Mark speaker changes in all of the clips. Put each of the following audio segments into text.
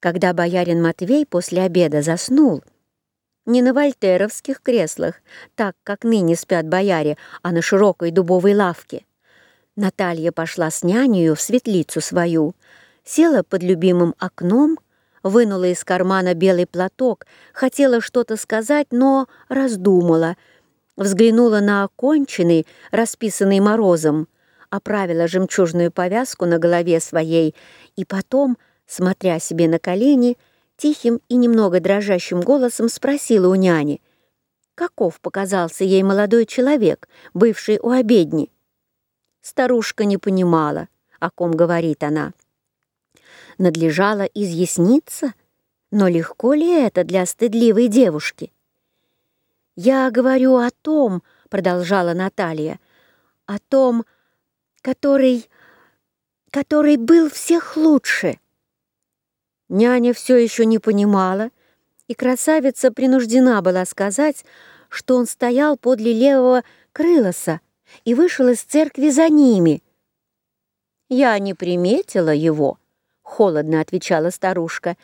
Speaker 1: Когда боярин Матвей после обеда заснул, не на вольтеровских креслах, так, как ныне спят бояре, а на широкой дубовой лавке, Наталья пошла с нянею в светлицу свою, села под любимым окном, вынула из кармана белый платок, хотела что-то сказать, но раздумала, взглянула на оконченный, расписанный морозом, оправила жемчужную повязку на голове своей и потом — смотря себе на колени, тихим и немного дрожащим голосом спросила у няни, каков показался ей молодой человек, бывший у обедни. Старушка не понимала, о ком говорит она. Надлежало изъясниться, но легко ли это для стыдливой девушки? «Я говорю о том, — продолжала Наталья, — о том, который, который был всех лучше». Няня все еще не понимала, и красавица принуждена была сказать, что он стоял подле левого крылоса и вышел из церкви за ними. «Я не приметила его», — холодно отвечала старушка,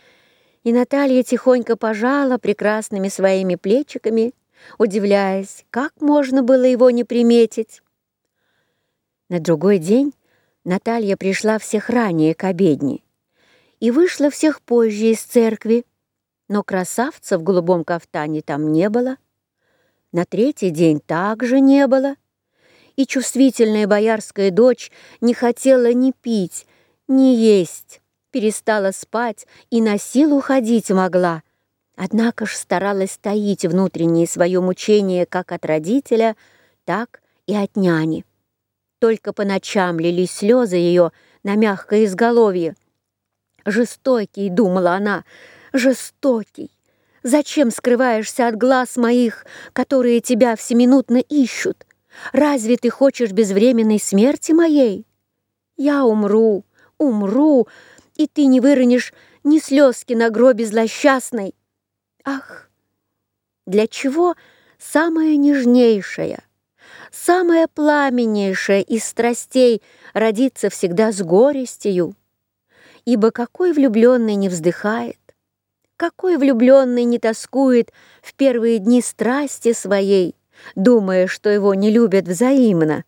Speaker 1: и Наталья тихонько пожала прекрасными своими плечиками, удивляясь, как можно было его не приметить. На другой день Наталья пришла всех ранее к обедне и вышла всех позже из церкви, но красавца в голубом кафтане там не было. На третий день также не было, и чувствительная боярская дочь не хотела ни пить, ни есть, перестала спать и на силу ходить могла. Однако ж старалась таить внутреннее свое мучение как от родителя, так и от няни. Только по ночам лились слезы ее на мягкое изголовье, Жестокий, думала она, жестокий. Зачем скрываешься от глаз моих, которые тебя всеминутно ищут? Разве ты хочешь безвременной смерти моей? Я умру, умру, и ты не выронишь ни слезки на гробе злосчастной. Ах, для чего самое нежнейшее, самое пламеннейшее из страстей родится всегда с горестью? Ибо какой влюбленный не вздыхает, какой влюбленный не тоскует в первые дни страсти своей, думая, что его не любят взаимно?